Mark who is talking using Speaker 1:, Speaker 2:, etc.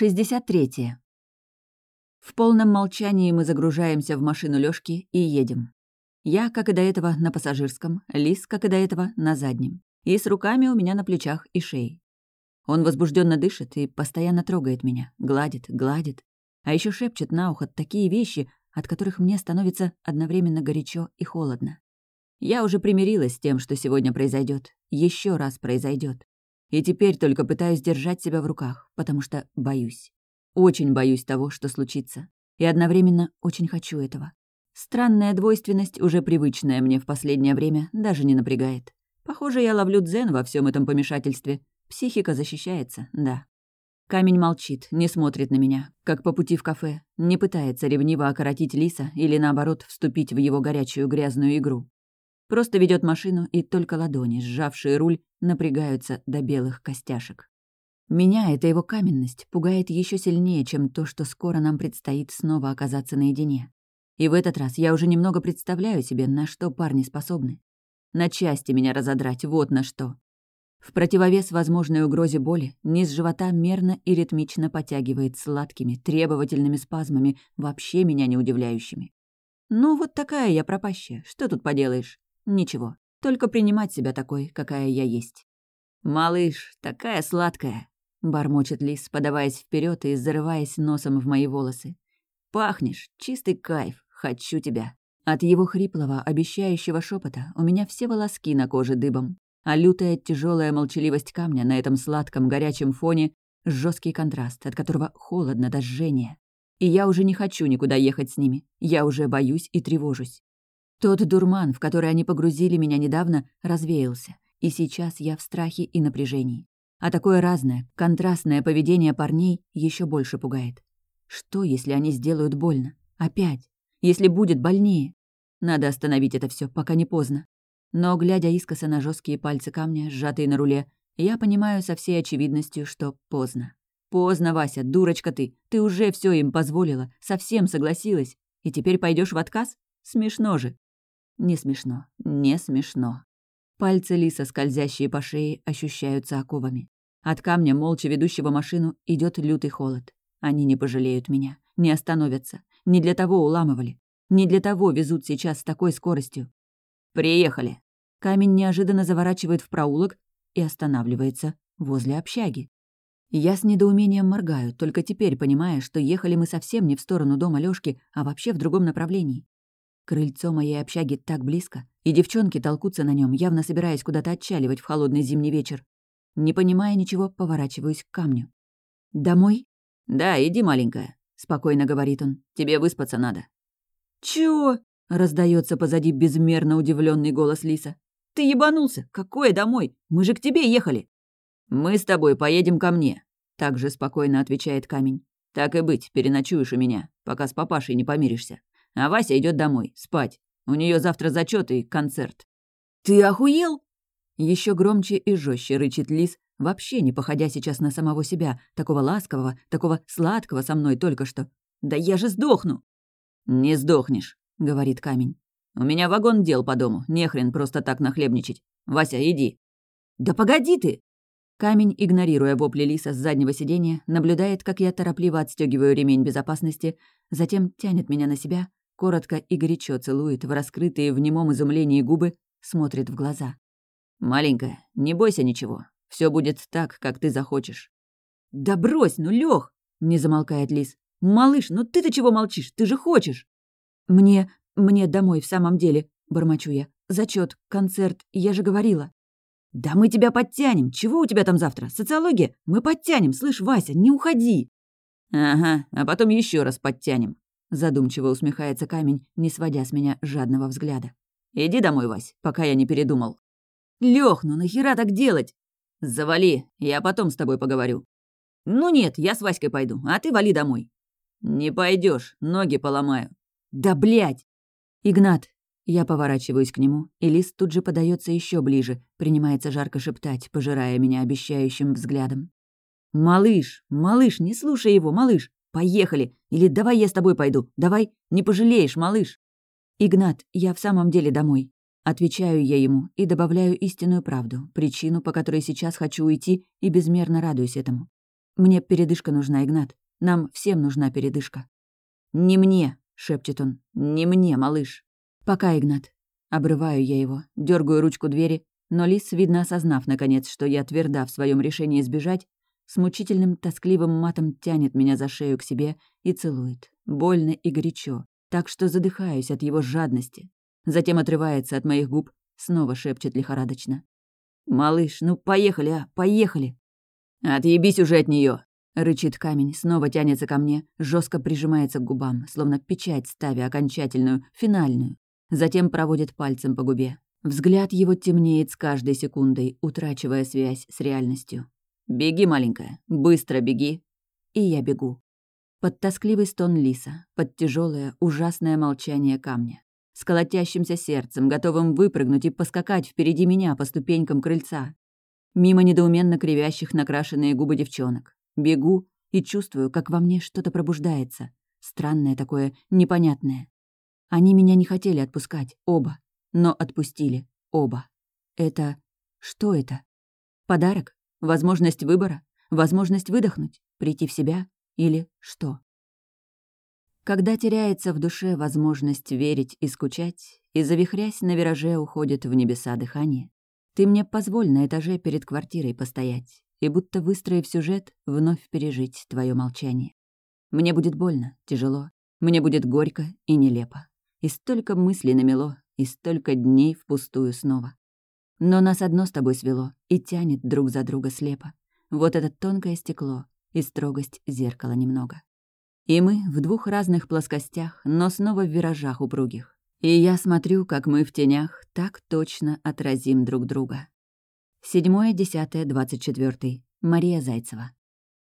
Speaker 1: 63. В полном молчании мы загружаемся в машину Лёшки и едем. Я, как и до этого, на пассажирском, Лис, как и до этого, на заднем. И с руками у меня на плечах и шее. Он возбужденно дышит и постоянно трогает меня, гладит, гладит. А еще шепчет на ухо такие вещи, от которых мне становится одновременно горячо и холодно. Я уже примирилась с тем, что сегодня произойдет, еще раз произойдет. И теперь только пытаюсь держать себя в руках, потому что боюсь. Очень боюсь того, что случится. И одновременно очень хочу этого. Странная двойственность, уже привычная мне в последнее время, даже не напрягает. Похоже, я ловлю дзен во всем этом помешательстве. Психика защищается, да. Камень молчит, не смотрит на меня, как по пути в кафе, не пытается ревниво окоротить Лиса или, наоборот, вступить в его горячую грязную игру. Просто ведет машину, и только ладони, сжавшие руль, напрягаются до белых костяшек. Меня эта его каменность пугает еще сильнее, чем то, что скоро нам предстоит снова оказаться наедине. И в этот раз я уже немного представляю себе, на что парни способны. На части меня разодрать, вот на что. В противовес возможной угрозе боли низ живота мерно и ритмично потягивает сладкими, требовательными спазмами, вообще меня не удивляющими. Ну, вот такая я пропащая, что тут поделаешь? Ничего, только принимать себя такой, какая я есть. «Малыш, такая сладкая!» — бормочет Лис, подаваясь вперед и зарываясь носом в мои волосы. «Пахнешь, чистый кайф, хочу тебя!» От его хриплого, обещающего шепота у меня все волоски на коже дыбом, а лютая тяжелая молчаливость камня на этом сладком горячем фоне — жесткий контраст, от которого холодно до жжения. И я уже не хочу никуда ехать с ними, я уже боюсь и тревожусь. Тот дурман, в который они погрузили меня недавно, развеялся, и сейчас я в страхе и напряжении. А такое разное, контрастное поведение парней еще больше пугает. Что, если они сделают больно? Опять? Если будет больнее? Надо остановить это все, пока не поздно. Но, глядя искоса на жесткие пальцы камня, сжатые на руле, я понимаю со всей очевидностью, что поздно. Поздно, Вася, дурочка ты. Ты уже все им позволила, совсем согласилась. И теперь пойдешь в отказ? Смешно же. Не смешно, не смешно. Пальцы лиса, скользящие по шее, ощущаются оковами. От камня, молча ведущего машину, идет лютый холод. Они не пожалеют меня, не остановятся. Не для того уламывали. Не для того везут сейчас с такой скоростью. «Приехали!» Камень неожиданно заворачивает в проулок и останавливается возле общаги. Я с недоумением моргаю, только теперь понимая, что ехали мы совсем не в сторону дома Лёшки, а вообще в другом направлении. Крыльцо моей общаги так близко, и девчонки толкутся на нем, явно собираясь куда-то отчаливать в холодный зимний вечер. Не понимая ничего, поворачиваюсь к камню. «Домой?» «Да, иди, маленькая», — спокойно говорит он. «Тебе выспаться надо». «Чего?» — раздается позади безмерно удивленный голос Лиса. «Ты ебанулся? Какое домой? Мы же к тебе ехали!» «Мы с тобой поедем ко мне», — также спокойно отвечает камень. «Так и быть, переночуешь у меня, пока с папашей не помиришься. А Вася идет домой, спать. У нее завтра зачет и концерт. «Ты охуел?» Еще громче и жестче рычит лис, вообще не походя сейчас на самого себя, такого ласкового, такого сладкого со мной только что. «Да я же сдохну!» «Не сдохнешь», — говорит камень. «У меня вагон дел по дому, нехрен просто так нахлебничать. Вася, иди». «Да погоди ты!» Камень, игнорируя вопли лиса с заднего сиденья, наблюдает, как я торопливо отстегиваю ремень безопасности, затем тянет меня на себя, коротко и горячо целует в раскрытые в немом изумлении губы, смотрит в глаза. «Маленькая, не бойся ничего. Все будет так, как ты захочешь». «Да брось, ну, Лёх!» — не замолкает Лис. «Малыш, ну ты-то чего молчишь? Ты же хочешь!» «Мне... мне домой в самом деле», — бормочу я. Зачет, концерт, я же говорила». «Да мы тебя подтянем. Чего у тебя там завтра? Социология? Мы подтянем, слышь, Вася, не уходи!»
Speaker 2: «Ага, а потом еще раз подтянем», Задумчиво усмехается камень, не сводя с меня жадного взгляда. «Иди домой, Вась, пока я не передумал».
Speaker 1: «Лёх, ну нахера так делать?»
Speaker 2: «Завали, я потом с тобой поговорю».
Speaker 1: «Ну нет, я с Васькой пойду, а ты вали домой».
Speaker 2: «Не пойдешь, ноги поломаю».
Speaker 1: «Да блядь!» «Игнат!» Я поворачиваюсь к нему, и лист тут же подается еще ближе, принимается жарко шептать, пожирая меня обещающим взглядом. «Малыш! Малыш, не слушай его, малыш! Поехали! Или давай я с тобой пойду. Давай, не пожалеешь, малыш. Игнат, я в самом деле домой. Отвечаю я ему и добавляю истинную правду, причину, по которой сейчас хочу уйти, и безмерно радуюсь этому. Мне передышка нужна, Игнат. Нам всем нужна передышка». «Не мне», — шепчет он. «Не мне, малыш». «Пока, Игнат». Обрываю я его, дергаю ручку двери, но Лис, видно осознав, наконец, что я тверда в своем решении сбежать, с мучительным тоскливым матом тянет меня за шею к себе и целует. Больно и горячо, так что задыхаюсь от его жадности. Затем отрывается от моих губ, снова шепчет лихорадочно. «Малыш, ну поехали, а, поехали!» «Отъебись уже от нее! Рычит камень, снова тянется ко мне, жестко прижимается к губам, словно печать ставя окончательную, финальную. Затем проводит пальцем по губе. Взгляд его темнеет с каждой секундой, утрачивая связь с реальностью. «Беги, маленькая, быстро беги!» И я бегу. Под тоскливый стон лиса, под тяжелое, ужасное молчание камня. С колотящимся сердцем, готовым выпрыгнуть и поскакать впереди меня по ступенькам крыльца. Мимо недоуменно кривящих накрашенные губы девчонок. Бегу и чувствую, как во мне что-то пробуждается. Странное такое, непонятное. Они меня не хотели отпускать, оба. Но отпустили, оба. Это... Что это? Подарок? Возможность выбора? Возможность выдохнуть? Прийти в себя? Или что? Когда теряется в душе возможность верить и скучать, и завихрясь на вираже уходит в небеса дыхание, ты мне позволь на этаже перед квартирой постоять и, будто выстроив сюжет, вновь пережить твое молчание. Мне будет больно, тяжело, мне будет горько и нелепо. И столько мыслей намело, и столько дней впустую снова. Но нас одно с тобой свело и тянет друг за друга слепо. Вот это тонкое стекло и строгость зеркала немного. И мы в двух разных плоскостях, но снова в виражах упругих. И я смотрю, как мы в тенях так точно отразим друг друга. Седьмое, десятое, двадцать четвертый. Мария Зайцева.